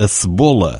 a cebola.